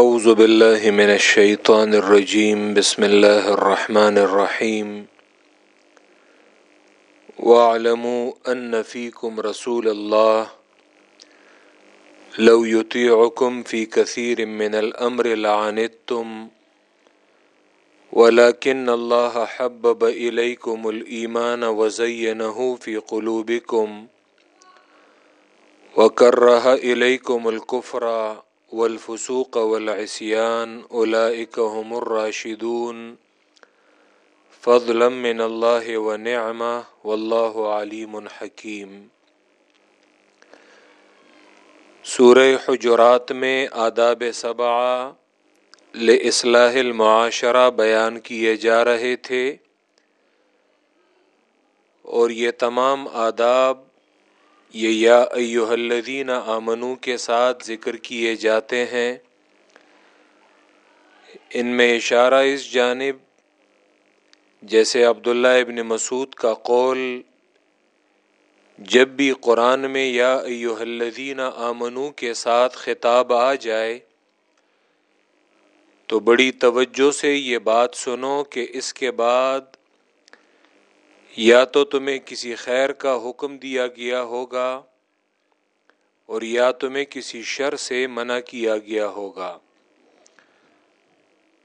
أعوذ بالله من الشيطان الرجيم. بسم الله الرحمن الرحيم. واعلموا أن فيكم رسول الله. لو يطيعكم في كثير من الأمر لعنتم. ولكن الله حبب إليكم الإيمان وزينه في قلوبكم. وكره إليكم الكفر. والفسوق والعصيان أولئك هم الراشدون. فضلا من الله ونعمة والله عليم حكيم. سورہ حجرات میں آداب سبعہ لإصلاح المعاشرہ بیان کیے جا رہے تھے اور یہ تمام آداب یہ یا ایوہ الذین آمنو کے ساتھ ذکر کیے جاتے ہیں۔ ان میں اشارہ اس جانب، جیسے عبداللہ ابن مسعود کا قول، جب بھی قرآن میں یا ایوہ الذین آمنو کے ساتھ خطاب آ جائے، تو بڑی توجہ سے یہ بات سنو کہ اس کے بعد یا تو تمہیں کسی خیر کا حکم دیا گیا ہوگا اور یا تمہیں کسی شر سے منع کیا گیا ہوگا۔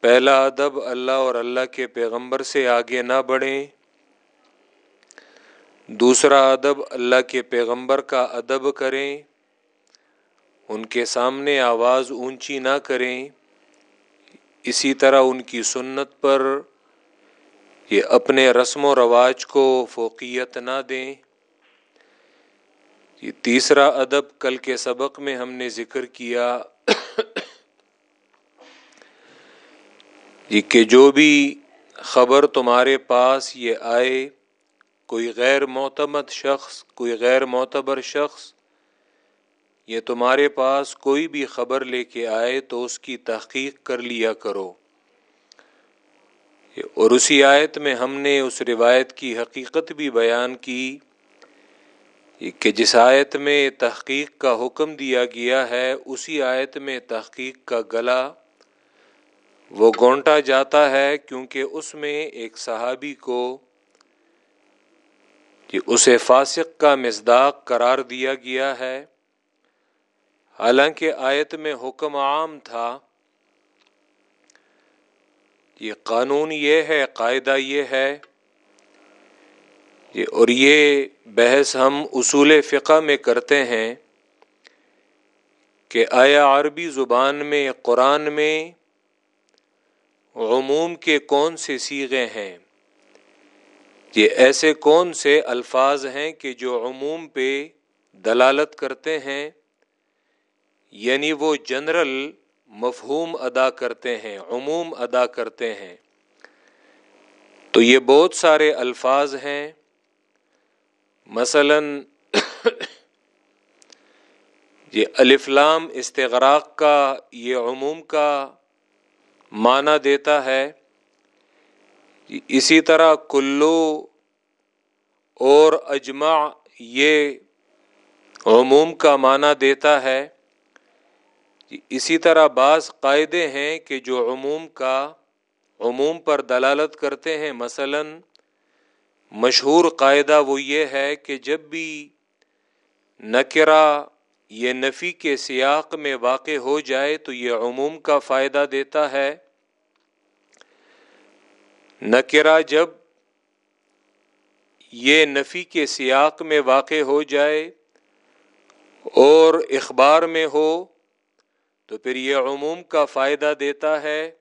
پہلا ادب اللہ اور اللہ کے پیغمبر سے آگے نہ بڑھیں۔ دوسرا ادب اللہ کے پیغمبر کا ادب کریں۔ ان کے سامنے آواز اونچی نہ کریں۔ اسی طرح ان کی سنت پر یہ اپنے رسم و رواج کو فوقیت نہ دیں۔ یہ تیسرا ادب کل کے سبق میں ہم نے ذکر کیا۔ یہ کہ جو بھی خبر تمہارے پاس یہ آئے، کوئی غیر معتمد شخص، کوئی غیر معتبر شخص، یہ تمہارے پاس کوئی بھی خبر لے کے آئے تو اس کی تحقیق کر لیا کرو۔ اور اسی آیت میں ہم نے اس روایت کی حقیقت بھی بیان کی کہ جس آیت میں تحقیق کا حکم دیا گیا ہے، اسی آیت میں تحقیق کا گلا وہ گونٹا جاتا ہے کیونکہ اس میں ایک صحابی کو اسے فاسق کا مزداق قرار دیا گیا ہے۔ حالانکہ آیت میں حکم عام تھا یہ قانون یہ ہے، قاعدہ یہ ہے اور یہ بحث ہم اصول فقہ میں کرتے ہیں کہ آیا عربی زبان میں، قرآن میں عموم کے کون سے سیغے ہیں؟ یہ ایسے کون سے الفاظ ہیں کہ جو عموم پہ دلالت کرتے ہیں؟ یعنی وہ جنرل مفہوم ادا کرتے ہیں، عموم ادا کرتے ہیں۔ تو یہ بہت سارے الفاظ ہیں۔ مثلا یہ الفلام استغراق کا، یہ عموم کا معنی دیتا ہے۔ اسی طرح کلو اور اجماع یہ عموم کا معنی دیتا ہے۔ اسی طرح بعض قاعدے ہیں کہ جو عموم کا عموم پر دلالت کرتے ہیں، مثلا مشہور قاعدہ وہ یہ ہے کہ جب بھی نکرا یہ نفی کے سیاق میں واقع ہو جائے تو یہ عموم کا فائدہ دیتا ہے۔ نکرا جب یہ نفی کے سیاق میں واقع ہو جائے اور اخبار میں ہو تو پھر یہ عموم کا فائدہ دیتا ہے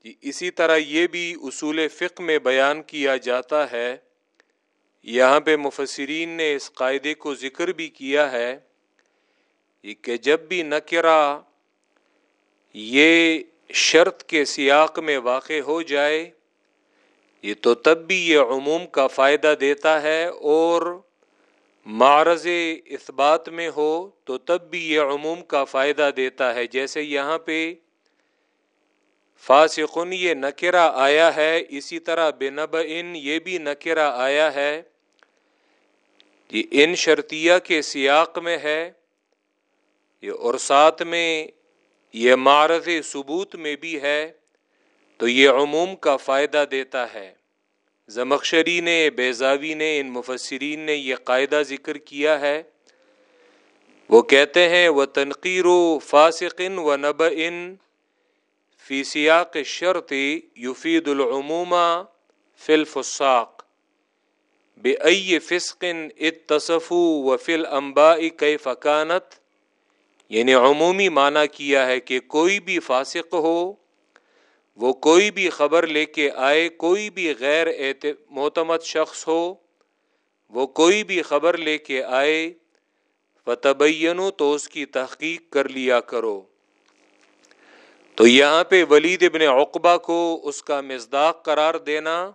کہ اسی طرح یہ بھی اصول فقہ میں بیان کیا جاتا ہے۔ یہاں پہ مفسرین نے اس قاعدے کو ذکر بھی کیا ہے کہ جب بھی نکرا یہ شرط کے سیاق میں واقع ہو جائے، یہ تو تب بھی یہ عموم کا فائدہ دیتا ہے اور معرض اثبات میں ہو تو تب بھی یہ عموم کا فائدہ دیتا ہے۔ جیسے یہاں پہ فاسقن یہ نکرا آیا ہے، اسی طرح بے نب ان یہ بھی نکرا آیا ہے۔ یہ ان شرطیہ کے سیاق میں ہے۔ یہ اور میں یہ معرض ثبوت میں بھی ہے۔ تو یہ عموم کا فائدہ دیتا ہے۔ زمخشری نے بیزاوی نے، ان مفسرین نے یہ قاعدہ ذکر کیا ہے۔ وہ کہتے ہیں وہ تنقیر و فاسقن و نب ان فی سیاق شرط یفید العموما فلفساق بے فسقن اتصف و فل امبا کئی فکانت یعنی عمومی معنی کیا ہے کہ کوئی بھی فاسق ہو وہ کوئی بھی خبر لے کے آئے، کوئی بھی غیر معتمد شخص ہو، وہ کوئی بھی خبر لے کے آئے و تو اس کی تحقیق کر لیا کرو۔ تو یہاں پہ ولید ابن عقبہ کو اس کا مزداق قرار دینا،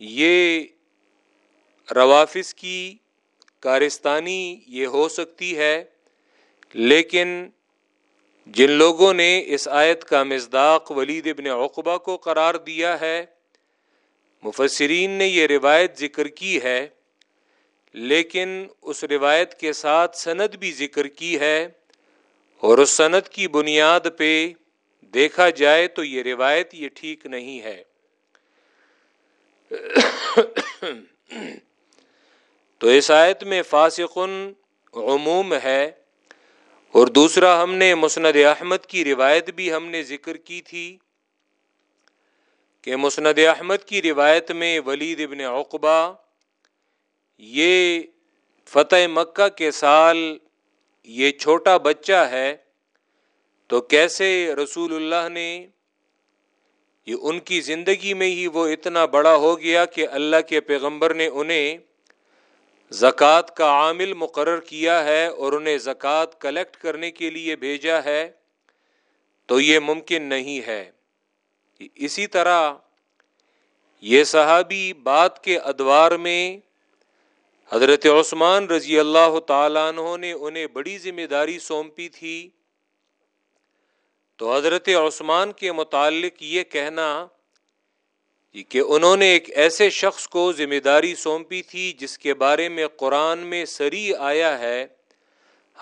یہ روافظ کی کارستانی یہ ہو سکتی ہے، لیکن جن لوگوں نے اس آیت کا مزداق ولید ابن عقبہ کو قرار دیا ہے، مفسرین نے یہ روایت ذکر کی ہے، لیکن اس روایت کے ساتھ سند بھی ذکر کی ہے اور اس سند کی بنیاد پہ دیکھا جائے تو یہ روایت یہ ٹھیک نہیں ہے۔ تو اس آیت میں فاسقن عموم ہے۔ اور دوسرا، ہم نے مسند احمد کی روایت بھی ہم نے ذکر کی تھی کہ مسند احمد کی روایت میں ولید ابن عقبہ یہ فتح مکہ کے سال یہ چھوٹا بچہ ہے، تو کیسے رسول اللہ نے یہ ان کی زندگی میں ہی وہ اتنا بڑا ہو گیا کہ اللہ کے پیغمبر نے انہیں زکوٰۃ کا عامل مقرر کیا ہے اور انہیں زکوٰۃ کلیکٹ کرنے کے لیے بھیجا ہے، تو یہ ممکن نہیں ہے۔ اسی طرح یہ صحابی بات کے ادوار میں حضرت عثمان رضی اللہ تعالیٰ عنہ نے انہیں بڑی ذمہ داری سونپی تھی۔ تو حضرت عثمان کے متعلق یہ کہنا جی کہ انہوں نے ایک ایسے شخص کو ذمہ داری سونپی تھی جس کے بارے میں قرآن میں سری آیا ہے۔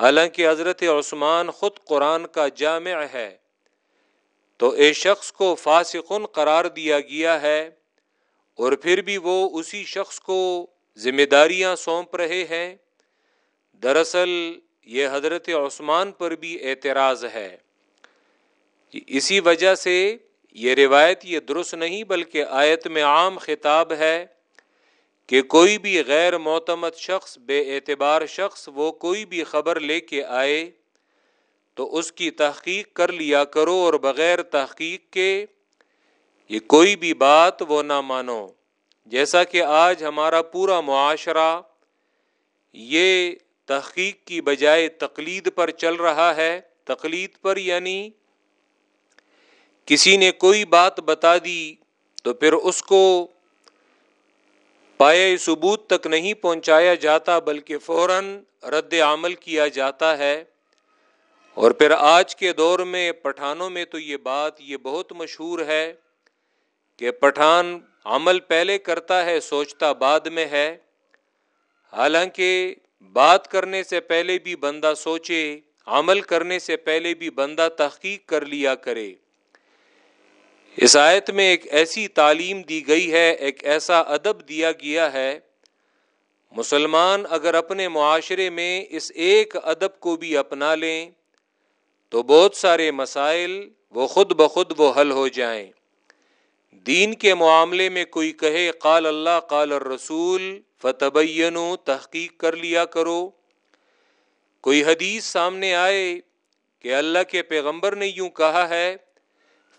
حالانکہ حضرت عثمان خود قرآن کا جامع ہے۔ تو اس شخص کو فاسقن قرار دیا گیا ہے اور پھر بھی وہ اسی شخص کو ذمہ داریاں سونپ رہے ہیں۔ دراصل یہ حضرت عثمان پر بھی اعتراض ہے۔ جی اسی وجہ سے یہ روایت یہ درست نہیں بلکہ آیت میں عام خطاب ہے کہ کوئی بھی غیر معتمد شخص، بے اعتبار شخص وہ کوئی بھی خبر لے کے آئے تو اس کی تحقیق کر لیا کرو اور بغیر تحقیق کے یہ کوئی بھی بات وہ نہ مانو۔ جیسا کہ آج ہمارا پورا معاشرہ یہ تحقیق کی بجائے تقلید پر چل رہا ہے۔ تقلید پر یعنی کسی نے کوئی بات بتا دی تو پھر اس کو پائے ثبوت تک نہیں پہنچایا جاتا، بلکہ فوراً رد عمل کیا جاتا ہے۔ اور پھر آج کے دور میں پٹھانوں میں تو یہ بات یہ بہت مشہور ہے کہ پٹھان عمل پہلے کرتا ہے، سوچتا بعد میں ہے۔ حالانکہ بات کرنے سے پہلے بھی بندہ سوچے، عمل کرنے سے پہلے بھی بندہ تحقیق کر لیا کرے۔ اس آیت میں ایک ایسی تعلیم دی گئی ہے، ایک ایسا ادب دیا گیا ہے، مسلمان اگر اپنے معاشرے میں اس ایک ادب کو بھی اپنا لیں، تو بہت سارے مسائل وہ خود بخود وہ حل ہو جائیں۔ دین کے معاملے میں کوئی کہے، قال اللہ، قال الرسول فتبین تحقیق کر لیا کرو۔ کوئی حدیث سامنے آئے کہ اللہ کے پیغمبر نے یوں کہا ہے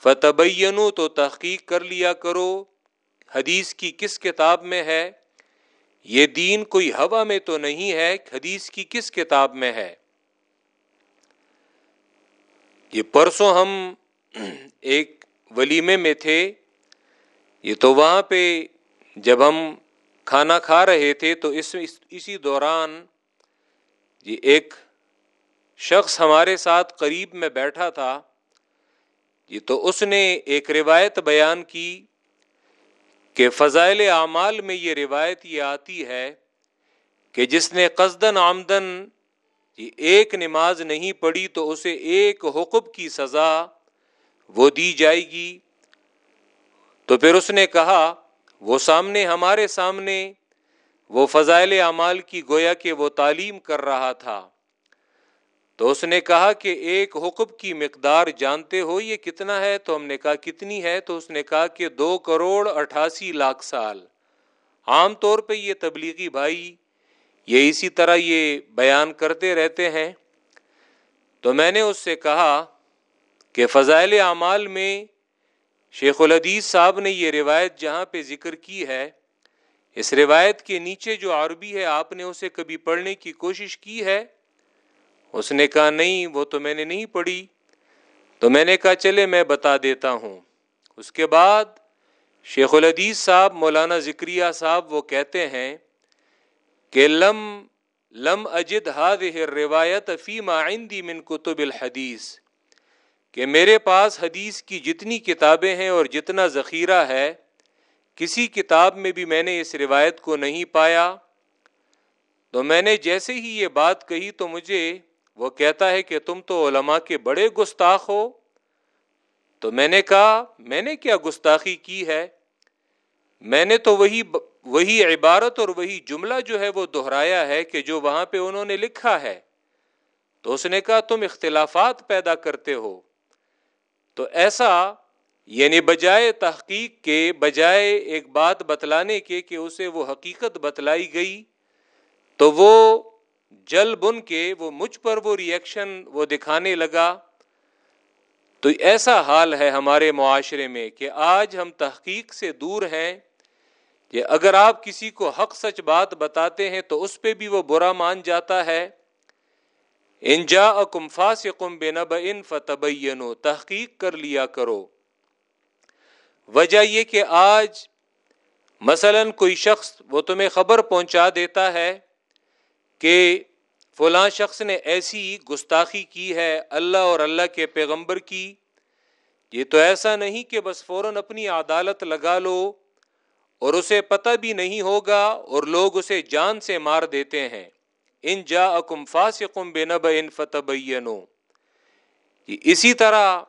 فتبین تو تحقیق کر لیا کرو۔ حدیث کی کس کتاب میں ہے؟ یہ دین کوئی ہوا میں تو نہیں ہے حدیث کی کس کتاب میں ہے۔ یہ پرسوں ہم ایک ولیمے میں تھے۔ یہ تو وہاں پہ جب ہم کھانا کھا رہے تھے تو اس، اسی دوران یہ ایک شخص ہمارے ساتھ قریب میں بیٹھا تھا۔ یہ تو اس نے ایک روایت بیان کی کہ فضائل اعمال میں یہ روایت یہ آتی ہے کہ جس نے قصدن آمدن جی ایک نماز نہیں پڑھی تو اسے ایک حقب کی سزا وہ دی جائے گی تو پھر اس نے کہا، وہ سامنے ہمارے سامنے وہ فضائل اعمال کی گویا کہ وہ تعلیم کر رہا تھا۔ تو اس نے کہا کہ ایک حکم کی مقدار جانتے ہو یہ کتنا ہے؟ تو ہم نے کہا، کتنی ہے؟ تو اس نے کہا کہ دو کروڑ اٹھاسی لاکھ سال۔ عام طور پہ یہ تبلیغی بھائی، یہ اسی طرح یہ بیان کرتے رہتے ہیں۔ تو میں نے اس سے کہا کہ فضائل اعمال میں شیخ الحدیث صاحب نے یہ روایت جہاں پہ ذکر کی ہے، اس روایت کے نیچے جو عربی ہے، آپ نے اسے کبھی پڑھنے کی کوشش کی ہے؟ اس نے کہا، نہیں، وہ تو میں نے نہیں پڑھی۔ تو میں نے کہا، چلے، میں بتا دیتا ہوں۔ اس کے بعد شیخ الحدیث صاحب، مولانا ذکریہ صاحب، وہ کہتے ہیں کہ لم لم اجد هذه روایت فیما عندي من کتب الحدیث، کہ میرے پاس حدیث کی جتنی کتابیں ہیں اور جتنا ذخیرہ ہے، کسی کتاب میں بھی میں نے اس روایت کو نہیں پایا۔ تو میں نے جیسے ہی یہ بات کہی، تو مجھے وہ کہتا ہے کہ تم تو علماء کے بڑے گستاخ ہو۔ تو میں نے کہا، میں نے کیا گستاخی کی ہے؟ میں نے تو وہی وہی عبارت اور وہی جملہ جو ہے وہ دہرایا ہے کہ جو وہاں پہ انہوں نے لکھا ہے۔ تو اس نے کہا، تم اختلافات پیدا کرتے ہو۔ تو ایسا یعنی بجائے تحقیق کے، بجائے ایک بات بتلانے کے کہ اسے وہ حقیقت بتلائی گئی، تو وہ جل بن کے، وہ مجھ پر وہ ریئیکشن وہ دکھانے لگا۔ تو ایسا حال ہے ہمارے معاشرے میں کہ آج ہم تحقیق سے دور ہیں کہ اگر آپ کسی کو حق سچ بات بتاتے ہیں تو اس پہ بھی وہ برا مان جاتا ہے۔ انجا اکم فاسقم بے نب ان فتبینو تحقیق کر لیا کرو۔ وجہ یہ کہ آج مثلا کوئی شخص وہ تمہیں خبر پہنچا دیتا ہے کہ فلاں شخص نے ایسی گستاخی کی ہے اللہ اور اللہ کے پیغمبر کی، یہ تو ایسا نہیں کہ بس فوراً اپنی عدالت لگا لو اور اسے پتہ بھی نہیں ہوگا اور لوگ اسے جان سے مار دیتے ہیں۔ ان جا اکم فاسقم بے نب ان فتح اسی طرح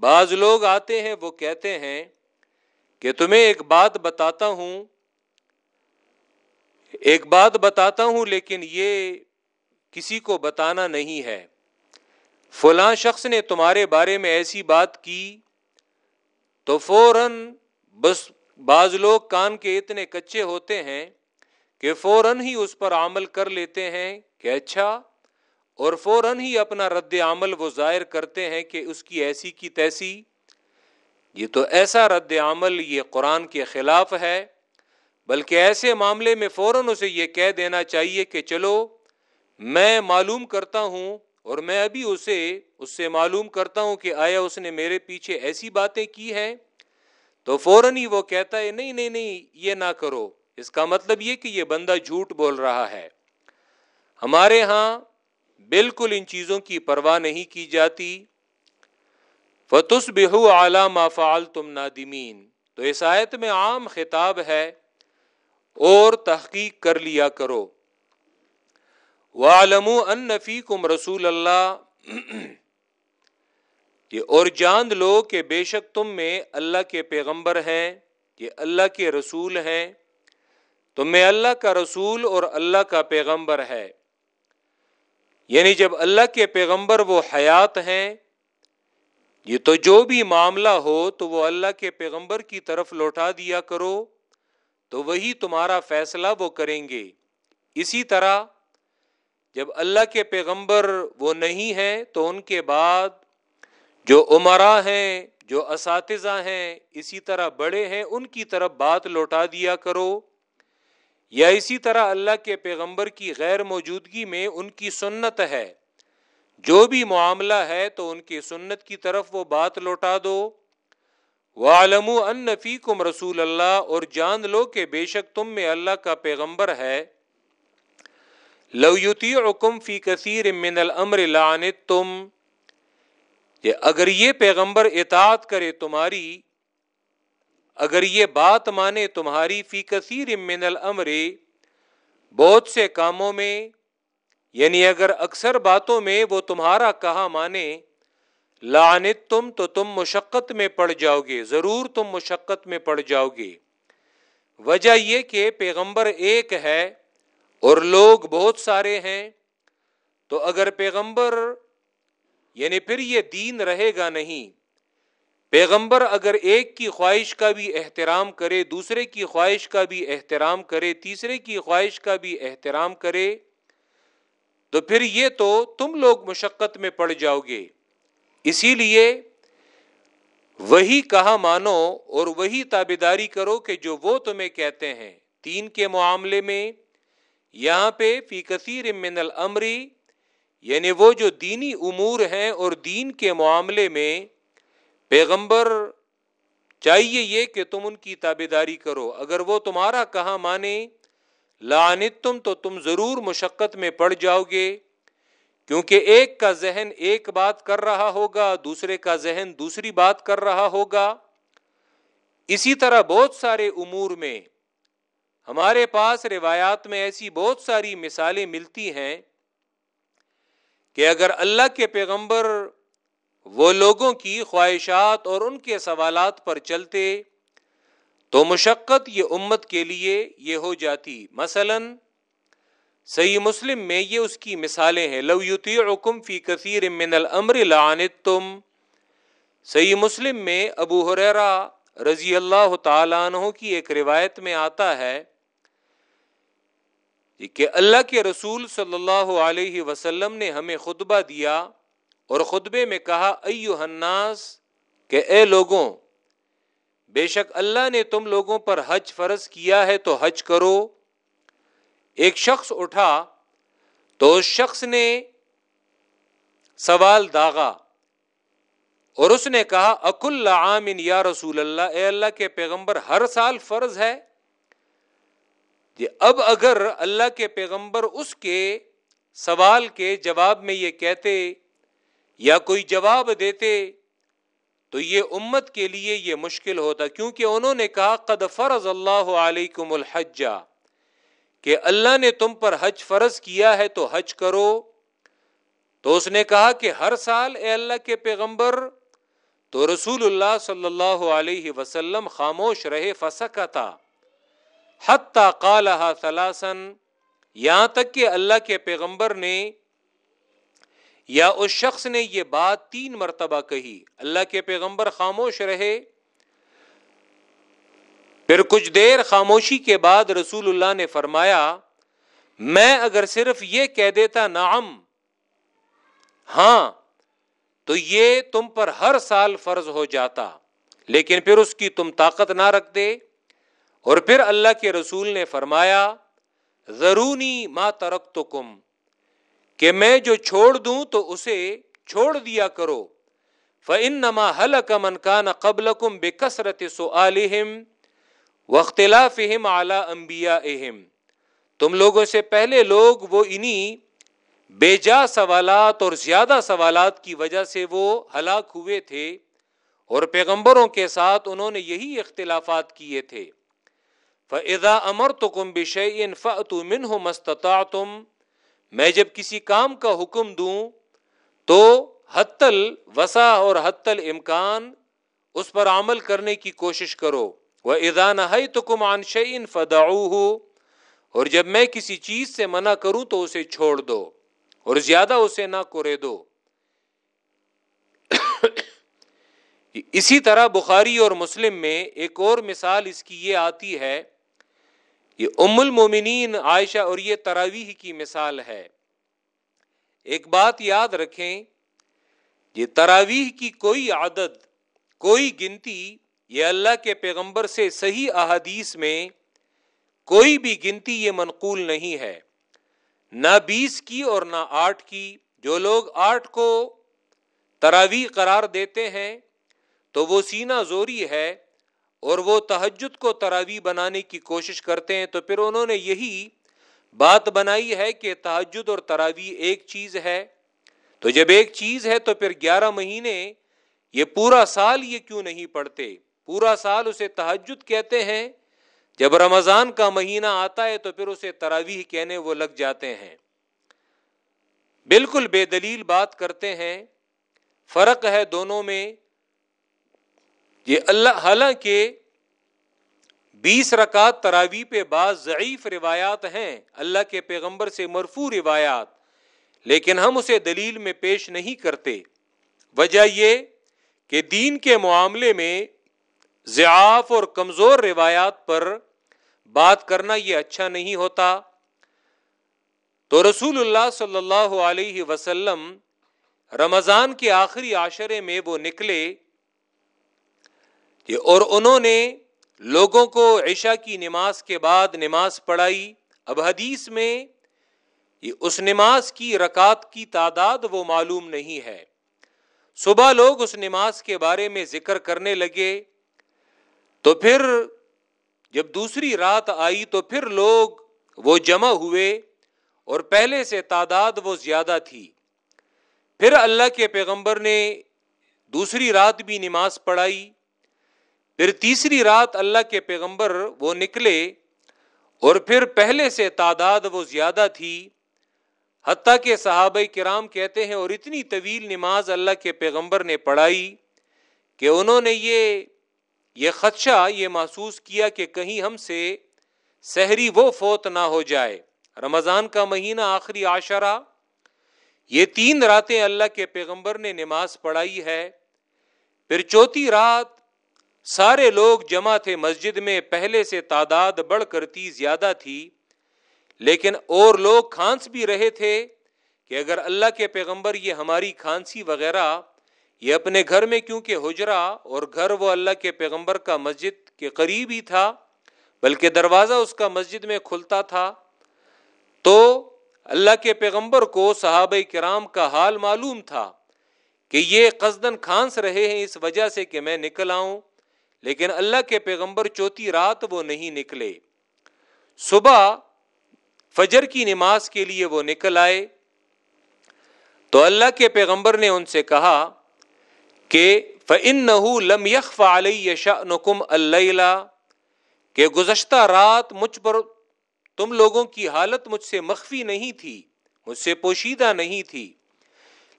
بعض لوگ آتے ہیں، وہ کہتے ہیں کہ تمہیں ایک بات بتاتا ہوں ایک بات بتاتا ہوں، لیکن یہ کسی کو بتانا نہیں ہے۔ فلاں شخص نے تمہارے بارے میں ایسی بات کی تو فوراً بس بعض لوگ کان کے اتنے کچے ہوتے ہیں کہ فوراً ہی اس پر عمل کر لیتے ہیں کہ اچھا اور فوراً ہی اپنا رد عمل وہ ظاہر کرتے ہیں کہ اس کی ایسی کی تیسی۔ یہ تو ایسا رد عمل، یہ قرآن کے خلاف ہے۔ بلکہ ایسے معاملے میں فوراً اسے یہ کہہ دینا چاہیے کہ چلو، میں معلوم کرتا ہوں اور میں ابھی اسے، اس سے معلوم کرتا ہوں کہ آیا اس نے میرے پیچھے ایسی باتیں کی ہیں۔ تو فوراً ہی وہ کہتا ہے، نہیں نہیں نہیں، یہ نہ کرو۔ اس کا مطلب یہ کہ یہ بندہ جھوٹ بول رہا ہے۔ ہمارے ہاں بالکل ان چیزوں کی پرواہ نہیں کی جاتی۔ فتس بہو اعلی فعال تم نادمین تو اس آیت میں عام خطاب ہے اور تحقیق کر لیا کرو۔ عالم ان کم رسول اللہ یہ اور جان لو کہ بے شک تم میں اللہ کے پیغمبر ہیں یہ اللہ کے رسول ہیں۔ تو میں اللہ کا رسول اور اللہ کا پیغمبر ہے۔ یعنی جب اللہ کے پیغمبر وہ حیات ہیں، یہ تو جو بھی معاملہ ہو تو وہ اللہ کے پیغمبر کی طرف لوٹا دیا کرو۔ تو وہی تمہارا فیصلہ وہ کریں گے۔ اسی طرح جب اللہ کے پیغمبر وہ نہیں ہیں تو ان کے بعد جو عمرا ہیں، جو اساتذہ ہیں، اسی طرح بڑے ہیں، ان کی طرف بات لوٹا دیا کرو۔ یا اسی طرح اللہ کے پیغمبر کی غیر موجودگی میں ان کی سنت ہے۔ جو بھی معاملہ ہے تو ان کی سنت کی طرف وہ بات لوٹا دو۔ عالم ان نفی کم رسول اللہ اور جان لو کہ بے شک تم میں اللہ کا پیغمبر ہے۔ لویوتی حکم فی کثیر من الامر لان تم اگر یہ پیغمبر اطاعت کرے تمہاری، اگر یہ بات مانے تمہاری، فی کثیر من الامر، بہت سے کاموں میں یعنی اگر اکثر باتوں میں وہ تمہارا کہا مانے لعنت تم تو تم مشقت میں پڑ جاؤ گے ضرور تم مشقت میں پڑ جاؤ گے وجہ یہ کہ پیغمبر ایک ہے اور لوگ بہت سارے ہیں، تو اگر پیغمبر یعنی پھر یہ دین رہے گا نہیں۔ پیغمبر اگر ایک کی خواہش کا بھی احترام کرے، دوسرے کی خواہش کا بھی احترام کرے، تیسرے کی خواہش کا بھی احترام کرے، تو پھر یہ تو تم لوگ مشقت میں پڑ جاؤ گے اسی لیے وہی کہا مانو اور وہی تابے داری کرو کہ جو وہ تمہیں کہتے ہیں۔ تین کے معاملے میں یہاں پہ فی کثیر من الامری یعنی وہ جو دینی امور ہیں اور دین کے معاملے میں پیغمبر، چاہیے یہ کہ تم ان کی تابے داری کرو۔ اگر وہ تمہارا کہاں مانے لعنت تم تو تم ضرور مشقت میں پڑ جاؤ گے۔ کیونکہ ایک کا ذہن ایک بات کر رہا ہوگا، دوسرے کا ذہن دوسری بات کر رہا ہوگا۔ اسی طرح بہت سارے امور میں، ہمارے پاس روایات میں ایسی بہت ساری مثالیں ملتی ہیں کہ اگر اللہ کے پیغمبر وہ لوگوں کی خواہشات اور ان کے سوالات پر چلتے، تو مشقت یہ امت کے لیے یہ ہو جاتی۔ مثلا صحیح مسلم میں یہ اس کی مثالیں ہیں۔ لو یوتی فی کثیر من الامر لعنت تم صحیح مسلم میں ابو حریرا رضی اللہ تعالیٰ عنہ کی ایک روایت میں آتا ہے جی کہ اللہ کے رسول صلی اللہ علیہ وسلم نے ہمیں خطبہ دیا اور خطبے میں کہا ایو الناس، کہ اے لوگوں، بے شک اللہ نے تم لوگوں پر حج فرض کیا ہے تو حج کرو۔ ایک شخص اٹھا تو اس شخص نے سوال داغا اور اس نے کہا، اکل عامن یا رسول اللہ، اے اللہ کے پیغمبر، ہر سال فرض ہے جی اب اگر اللہ کے پیغمبر اس کے سوال کے جواب میں یہ کہتے یا کوئی جواب دیتے تو یہ امت کے لیے یہ مشکل ہوتا، کیونکہ انہوں نے کہا، قد فرض اللہ علیکم الحج کہ اللہ نے تم پر حج فرض کیا ہے تو حج کرو۔ تو اس نے کہا کہ ہر سال اے اللہ کے پیغمبر، تو رسول اللہ صلی اللہ علیہ وسلم خاموش رہے فسکا تھا حتی قالها ثلاثن یہاں تک کہ اللہ کے پیغمبر نے یا اس شخص نے یہ بات تین مرتبہ کہی۔ اللہ کے پیغمبر خاموش رہے پھر کچھ دیر خاموشی کے بعد رسول اللہ نے فرمایا، میں اگر صرف یہ کہہ دیتا نعم ہاں تو یہ تم پر ہر سال فرض ہو جاتا، لیکن پھر اس کی تم طاقت نہ رکھ دے اور پھر اللہ کے رسول نے فرمایا ضرونی ما ترک تو کم کہ میں جو چھوڑ دوں تو اسے چھوڑ دیا کرو۔ فن نما حل کا من کا نہ قبل کم بے کثرت سو عالم وختلا فہم اعلی امبیا اہم تم لوگوں سے پہلے لوگ وہ انہیں بے جا سوالات اور زیادہ سوالات کی وجہ سے وہ ہلاک ہوئے تھے اور پیغمبروں کے ساتھ انہوں نے یہی اختلافات کیے تھے۔ فضا امر تو کم بشین فن ہو مستتا تم میں جب کسی کام کا حکم دوں تو حتل وسا اور حتل امکان اس پر عمل کرنے کی کوشش کرو۔ وہ ادان ہے تو کم انشین فدا ہو اور جب میں کسی چیز سے منع کروں تو اسے چھوڑ دو اور زیادہ اسے نہ کرے دو۔ اسی طرح بخاری اور مسلم میں ایک اور مثال اس کی یہ آتی ہے۔ یہ ام المومنین عائشہ اور یہ تراویح کی مثال ہے۔ ایک بات یاد رکھیں، یہ تراویح کی کوئی عادت کوئی گنتی یہ اللہ کے پیغمبر سے صحیح احادیث میں کوئی بھی گنتی یہ منقول نہیں ہے۔ نہ بیس کی اور نہ آٹھ کی۔ جو لوگ آٹھ کو تراویح قرار دیتے ہیں تو وہ سینا زوری ہے اور وہ تحجد کو تراوی بنانے کی کوشش کرتے ہیں تو پھر انہوں نے یہی بات بنائی ہے کہ تحجد اور تراوی ایک چیز ہے۔ تو جب ایک چیز ہے تو پھر گیارہ مہینے یہ پورا سال یہ کیوں نہیں پڑھتے؟ پورا سال اسے تحجد کہتے ہیں۔ جب رمضان کا مہینہ آتا ہے تو پھر اسے تراویح کہنے وہ لگ جاتے ہیں۔ بالکل بے دلیل بات کرتے ہیں۔ فرق ہے دونوں میں۔ یہ اللہ، حالانکہ بیس رکعت تراوی پہ بعض ضعیف روایات ہیں، اللہ کے پیغمبر سے مرفو روایات، لیکن ہم اسے دلیل میں پیش نہیں کرتے۔ وجہ یہ کہ دین کے معاملے میں ضعاف اور کمزور روایات پر بات کرنا یہ اچھا نہیں ہوتا۔ تو رسول اللہ صلی اللہ علیہ وسلم رمضان کے آخری عاشرے میں وہ نکلے اور انہوں نے لوگوں کو عشاء کی نماز کے بعد نماز پڑھائی۔ اب حدیث میں اس نماز کی رکعت کی تعداد وہ معلوم نہیں ہے۔ صبح لوگ اس نماز کے بارے میں ذکر کرنے لگے۔ تو پھر جب دوسری رات آئی تو پھر لوگ وہ جمع ہوئے اور پہلے سے تعداد وہ زیادہ تھی۔ پھر اللہ کے پیغمبر نے دوسری رات بھی نماز پڑھائی۔ پھر تیسری رات اللہ کے پیغمبر وہ نکلے اور پھر پہلے سے تعداد وہ زیادہ تھی۔ حتیٰ کہ صحابہ کرام کہتے ہیں اور اتنی طویل نماز اللہ کے پیغمبر نے پڑھائی کہ انہوں نے یہ یہ خدشہ، یہ محسوس کیا کہ کہیں ہم سے سحری وہ فوت نہ ہو جائے۔ رمضان کا مہینہ، آخری عاشرہ یہ تین راتیں اللہ کے پیغمبر نے نماز پڑھائی ہے۔ پھر چوتھی رات، سارے لوگ جمع تھے مسجد میں۔ پہلے سے تعداد بڑھ کرتی زیادہ تھی۔ لیکن اور لوگ کھانس بھی رہے تھے کہ اگر اللہ کے پیغمبر یہ ہماری کھانسی وغیرہ یہ اپنے گھر میں کیونکہ حجرا اور گھر وہ اللہ کے پیغمبر کا مسجد کے قریب ہی تھا، بلکہ دروازہ اس کا مسجد میں کھلتا تھا، تو اللہ کے پیغمبر کو صحابہ کرام کا حال معلوم تھا کہ یہ قصدن کھانس رہے ہیں اس وجہ سے کہ میں نکل آؤں، لیکن اللہ کے پیغمبر چوتھی رات وہ نہیں نکلے۔ صبح فجر کی نماز کے لیے وہ نکل آئے۔ تو اللہ کے پیغمبر نے ان سے کہا کہ فن لم یخ علیہ شاہ نکم اللہ کہ گزشتہ رات مجھ پر تم لوگوں کی حالت مجھ سے مخفی نہیں تھی، مجھ سے پوشیدہ نہیں تھی،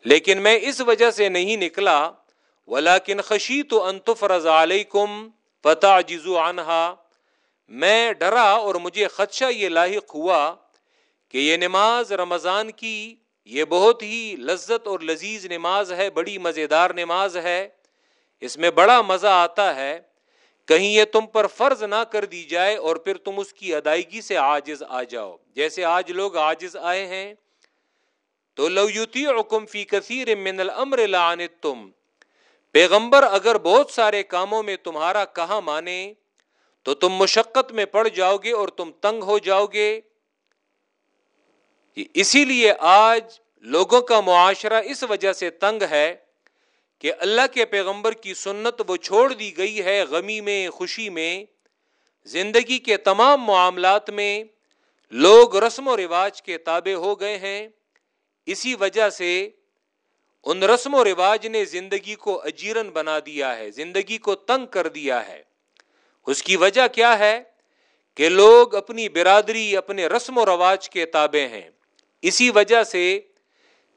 لیکن میں اس وجہ سے نہیں نکلا ولاکن خشی تو انتف رضا علیکم پتا جزو عنہا میں ڈرا اور مجھے خدشہ یہ لاحق ہوا کہ یہ نماز رمضان کی یہ بہت ہی لذت اور لذیذ نماز ہے، بڑی مزیدار نماز ہے۔ اس میں بڑا مزہ آتا ہے۔ کہیں یہ تم پر فرض نہ کر دی جائے اور پھر تم اس کی ادائیگی سے آجز آ جاؤ۔ جیسے آج لوگ آجز آئے ہیں۔ تو لو یوتی فی کثیر من الامر لعنتم۔ پیغمبر اگر بہت سارے کاموں میں تمہارا کہاں مانے، تو تم مشقت میں پڑ جاؤ گے اور تم تنگ ہو جاؤ گے۔ اسی لیے آج لوگوں کا معاشرہ اس وجہ سے تنگ ہے کہ اللہ کے پیغمبر کی سنت وہ چھوڑ دی گئی ہے غمی میں، خوشی میں۔ زندگی کے تمام معاملات میں لوگ رسم و رواج کے تابع ہو گئے ہیں۔ اسی وجہ سے ان رسم و رواج نے زندگی کو اجیرن بنا دیا ہے، زندگی کو تنگ کر دیا ہے۔ اس کی وجہ کیا ہے؟ کہ لوگ اپنی برادری، اپنے رسم و رواج کے تابع ہیں۔ اسی وجہ سے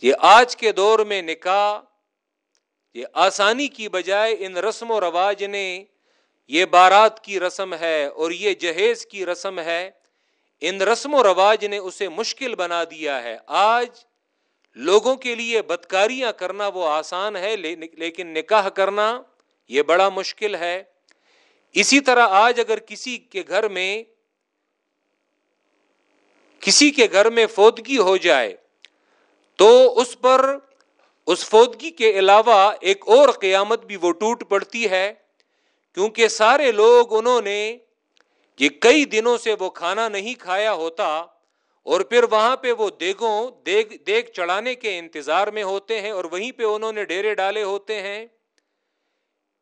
یہ آج کے دور میں نکاح یہ آسانی کی بجائے ان رسم و رواج نے یہ بارات کی رسم ہے اور یہ جہیز کی رسم ہے، ان رسم و رواج نے اسے مشکل بنا دیا ہے۔ آج لوگوں کے لیے بدکاریاں کرنا وہ آسان ہے، لیکن نکاح کرنا یہ بڑا مشکل ہے۔ اسی طرح آج اگر کسی کے گھر میں کسی کے گھر میں فوتگی ہو جائے، تو اس پر، اس فوتگی کے علاوہ ایک اور قیامت بھی وہ ٹوٹ پڑتی ہے، کیونکہ سارے لوگ انہوں نے یہ کئی دنوں سے وہ کھانا نہیں کھایا ہوتا، اور پھر وہاں پہ وہ دیگوں، دیگ دیگ چڑھانے کے انتظار میں ہوتے ہیں، اور وہیں پہ انہوں نے ڈیرے ڈالے ہوتے ہیں۔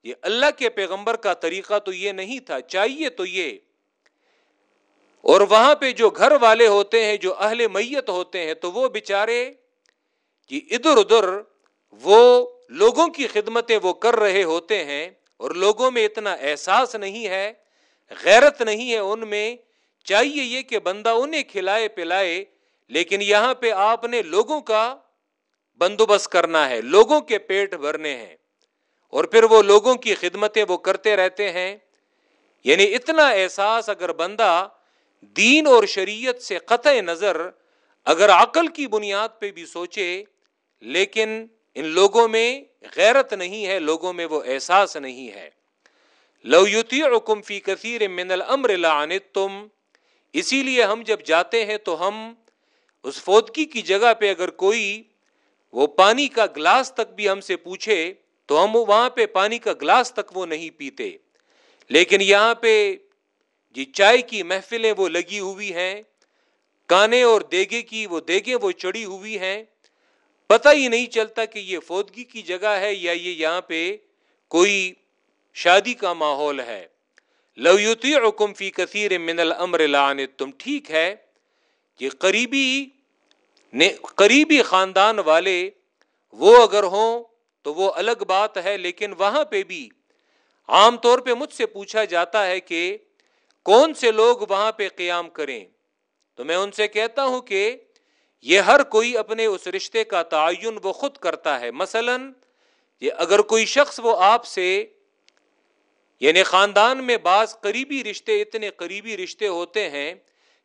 یہ اللہ کے پیغمبر کا طریقہ تو یہ نہیں تھا، چاہیے تو یہ اور وہاں پہ جو گھر والے ہوتے ہیں، جو اہل میت ہوتے ہیں، تو وہ بےچارے یہ جی، ادھر ادھر وہ لوگوں کی خدمتیں وہ کر رہے ہوتے ہیں، اور لوگوں میں اتنا احساس نہیں ہے، غیرت نہیں ہے ان میں، چاہیے یہ کہ بندہ انہیں کھلائے پلائے، لیکن یہاں پہ آپ نے لوگوں کا بندوبست کرنا ہے، لوگوں کے پیٹ بھرنے ہیں، اور پھر وہ لوگوں کی خدمتیں وہ کرتے رہتے ہیں۔ یعنی اتنا احساس اگر بندہ دین اور شریعت سے قطع نظر اگر عقل کی بنیاد پہ بھی سوچے، لیکن ان لوگوں میں غیرت نہیں ہے، لوگوں میں وہ احساس نہیں ہے۔ لو یوتی فی کثیر من الامر تم اسی لیے ہم جب جاتے ہیں تو ہم اس فوتگی کی جگہ پہ اگر کوئی وہ پانی کا گلاس تک بھی ہم سے پوچھے، تو ہم وہاں پہ پانی کا گلاس تک وہ نہیں پیتے۔ لیکن یہاں پہ جی چائے کی محفلیں وہ لگی ہوئی ہیں، کانے اور دیگے کی وہ دیگے وہ چڑی ہوئی ہیں۔ پتہ ہی نہیں چلتا کہ یہ فوتگی کی جگہ ہے یا یہ یہاں پہ کوئی شادی کا ماحول ہے۔ لو یوتی حکم فی کثیر من الامر لان تم ٹھیک ہے۔ یہ قریبی، نے قریبی خاندان والے وہ اگر ہوں تو وہ الگ بات ہے، لیکن وہاں پہ بھی عام طور پہ مجھ سے پوچھا جاتا ہے کہ کون سے لوگ وہاں پہ قیام کریں؟ تو میں ان سے کہتا ہوں کہ یہ ہر کوئی اپنے اس رشتے کا تعین وہ خود کرتا ہے۔ مثلا، یہ اگر کوئی شخص وہ آپ سے یعنی خاندان میں بعض قریبی رشتے اتنے قریبی رشتے ہوتے ہیں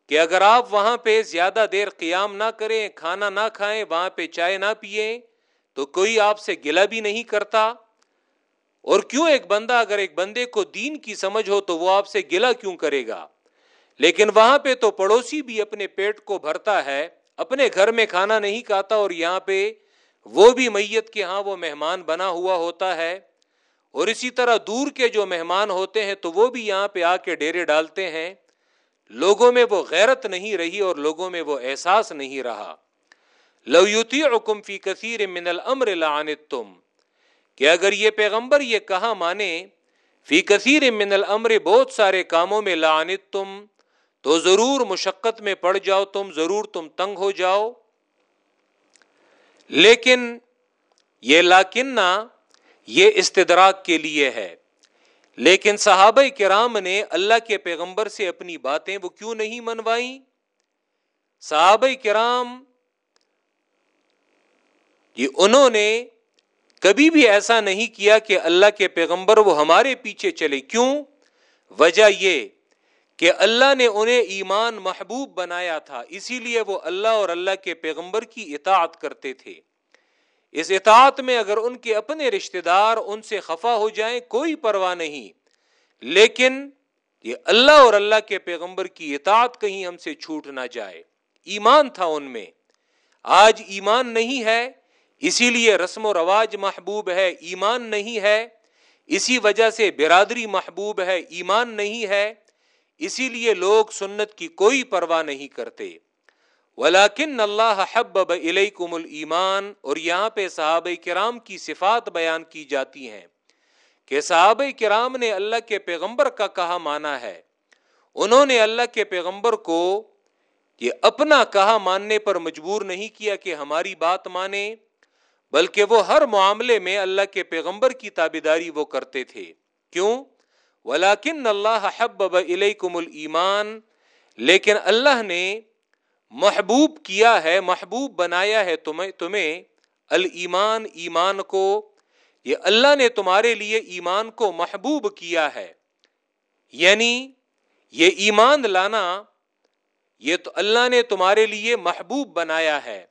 کہ اگر آپ وہاں پہ زیادہ دیر قیام نہ کریں، کھانا نہ کھائیں، وہاں پہ چائے نہ پیئیں، تو کوئی آپ سے گلا بھی نہیں کرتا۔ اور کیوں ایک بندہ اگر ایک بندے کو دین کی سمجھ ہو تو وہ آپ سے گلا کیوں کرے گا؟ لیکن وہاں پہ تو پڑوسی بھی اپنے پیٹ کو بھرتا ہے، اپنے گھر میں کھانا نہیں کھاتا اور یہاں پہ وہ بھی میت کے ہاں وہ مہمان بنا ہوا ہوتا ہے۔ اور اسی طرح دور کے جو مہمان ہوتے ہیں تو وہ بھی یہاں پہ آ کے ڈیرے ڈالتے ہیں۔ لوگوں میں وہ غیرت نہیں رہی اور لوگوں میں وہ احساس نہیں رہا۔ لو یوتی فی کثیر من الامر تم کہ اگر یہ پیغمبر یہ کہا مانے، فی کثیر من الامر بہت سارے کاموں میں لعنت تم، تو ضرور مشقت میں پڑ جاؤ تم، ضرور تم تنگ ہو جاؤ۔ لیکن یہ لاکنہ یہ استدراک کے لیے ہے۔ لیکن صحابہ کرام نے اللہ کے پیغمبر سے اپنی باتیں وہ کیوں نہیں منوائی صحابہ کرام، یہ انہوں نے کبھی بھی ایسا نہیں کیا کہ اللہ کے پیغمبر وہ ہمارے پیچھے چلے۔ کیوں؟ وجہ یہ کہ اللہ نے انہیں ایمان محبوب بنایا تھا، اسی لیے وہ اللہ اور اللہ کے پیغمبر کی اطاعت کرتے تھے۔ اس اطاعت میں اگر ان کے اپنے رشتے دار ان سے خفا ہو جائیں، کوئی پرواہ نہیں۔ لیکن یہ اللہ اور اللہ کے پیغمبر کی اطاعت کہیں ہم سے چھوٹ نہ جائے۔ ایمان تھا ان میں۔ آج ایمان نہیں ہے اسی لیے رسم و رواج محبوب ہے، ایمان نہیں ہے۔ اسی وجہ سے برادری محبوب ہے، ایمان نہیں ہے۔ اسی لیے لوگ سنت کی کوئی پرواہ نہیں کرتے۔ ولاکن اللہ حبب علیکم المان اور یہاں پہ صحابہ کرام کی صفات بیان کی جاتی ہیں کہ صحابہ کرام نے اللہ کے پیغمبر کا کہا مانا ہے۔ انہوں نے اللہ کے پیغمبر کو یہ اپنا کہا ماننے پر مجبور نہیں کیا کہ ہماری بات مانے۔ بلکہ وہ ہر معاملے میں اللہ کے پیغمبر کی تابیداری وہ کرتے تھے۔ کیوں؟ ولاکن اللہ حبب علیکم المان لیکن اللہ نے محبوب کیا ہے، محبوب بنایا ہے تمہیں تمہیں المان ایمان کو۔ یہ اللہ نے تمہارے لیے ایمان کو محبوب کیا ہے۔ یعنی یہ ایمان لانا، یہ تو اللہ نے تمہارے لیے محبوب بنایا ہے۔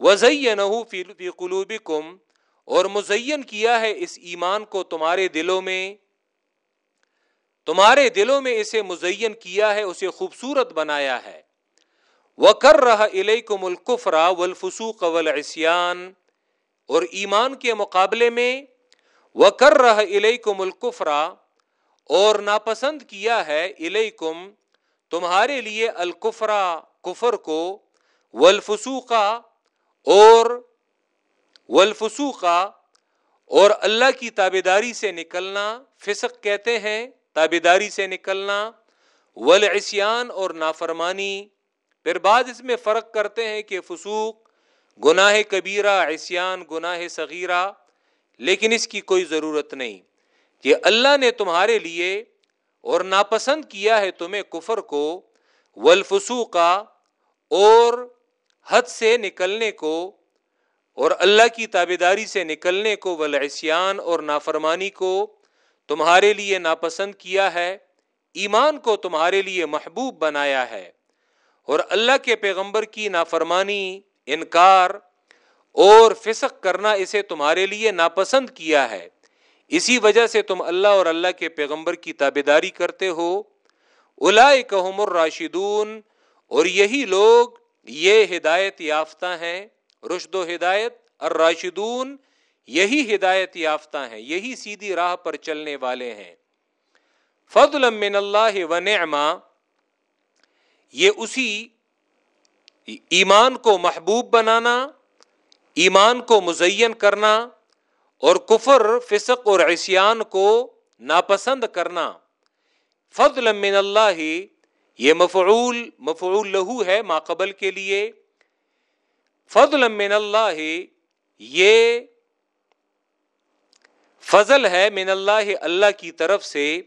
وزئی فی قلوب کم اور مزین کیا ہے اس ایمان کو تمہارے دلوں میں؟ تمہارے دلوں میں اسے مزین کیا ہے، اسے خوبصورت بنایا ہے۔ وہ کر رہا علیکم القفرا ولفسوق ولاسیان اور ایمان کے مقابلے میں وہ کر رہا علیکم القفرا اور ناپسند کیا ہے علیکم تمہارے لیے القفرا کفر کو۔ ولفسوقا اور ولفسوقا اور اللہ کی تابے داری سے نکلنا، فسق کہتے ہیں تابے داری سے نکلنا ولاسیان اور نافرمانی۔ پھر بعد اس میں فرق کرتے ہیں کہ فسوق، گناہ کبیرہ، عصیان، گناہ صغیرہ، لیکن اس کی کوئی ضرورت نہیں یہ اللہ نے تمہارے لیے اور ناپسند کیا ہے تمہیں کفر کو ولفسو اور حد سے نکلنے کو اور اللہ کی تابے داری سے نکلنے کو ولاسیان اور نافرمانی کو تمہارے لیے ناپسند کیا ہے، ایمان کو تمہارے لیے محبوب بنایا ہے۔ اور اللہ کے پیغمبر کی نافرمانی، انکار اور فسق کرنا اسے تمہارے لیے ناپسند کیا ہے۔ اسی وجہ سے تم اللہ اور اللہ کے پیغمبر کی تابے داری کرتے ہو۔ الاحم الراشدون اور یہی لوگ یہ ہدایت یافتہ ہیں، رشد و ہدایت، الراشدون، یہی ہدایت یافتہ ہیں، یہی سیدھی راہ پر چلنے والے ہیں۔ فضل من اللہ و نعما یہ اسی ایمان کو محبوب بنانا، ایمان کو مزین کرنا اور کفر، فسق اور عصیان کو ناپسند کرنا۔ فضل من اللہ یہ مفعول مفعول لہو ہے ماقبل کے لیے۔ فضل من اللہ، یہ فضل ہے من اللہ اللہ کی طرف سے۔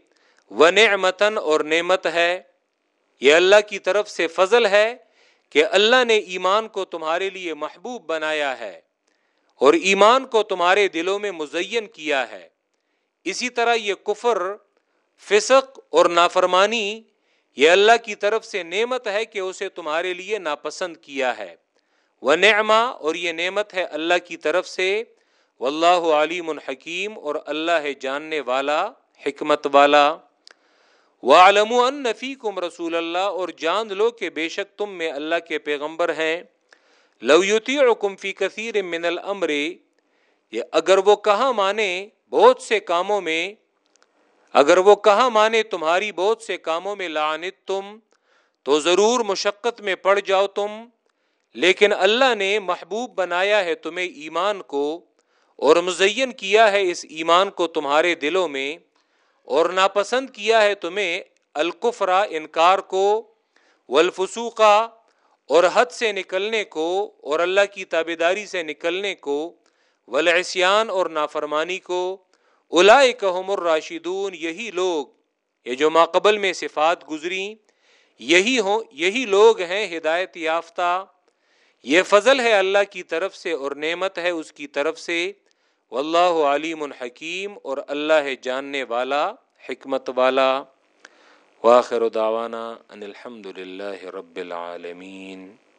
و نعمتن اور نعمت ہے۔ یہ اللہ کی طرف سے فضل ہے کہ اللہ نے ایمان کو تمہارے لیے محبوب بنایا ہے اور ایمان کو تمہارے دلوں میں مزین کیا ہے۔ اسی طرح یہ کفر، فسق اور نافرمانی یہ اللہ کی طرف سے نعمت ہے کہ اسے تمہارے لیے ناپسند کیا ہے۔ وہ نعما اور یہ نعمت ہے اللہ کی طرف سے۔ واللہ علیم الحکیم اور اللہ ہے جاننے والا، حکمت والا۔ وعلم ان نفی کم رسول اللہ اور جان لو کہ بے شک تم میں اللہ کے پیغمبر ہیں۔ لو یوتی فی کثیر من الامر یہ اگر وہ کہاں مانے، بہت سے کاموں میں اگر وہ کہاں مانے تمہاری بہت سے کاموں میں لعنت تم، تو ضرور مشقت میں پڑ جاؤ تم۔ لیکن اللہ نے محبوب بنایا ہے تمہیں ایمان کو، اور مزین کیا ہے اس ایمان کو تمہارے دلوں میں، اور ناپسند کیا ہے تمہیں القفرا انکار کو ولفسوقا اور حد سے نکلنے کو، اور اللہ کی تابیداری سے نکلنے کو ولاسیان اور نافرمانی کو۔ الاحم الراشدون، یہی لوگ، یہ جو ماقبل میں صفات گزری، یہی ہوں یہی لوگ ہیں ہدایت یافتہ۔ یہ فضل ہے اللہ کی طرف سے اور نعمت ہے اس کی طرف سے۔ واللہ علیم الحکیم اور اللہ ہے جاننے والا، حکمت والا۔ واخر دعوانا ان الحمد للہ رب العالمین۔